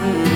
mm you.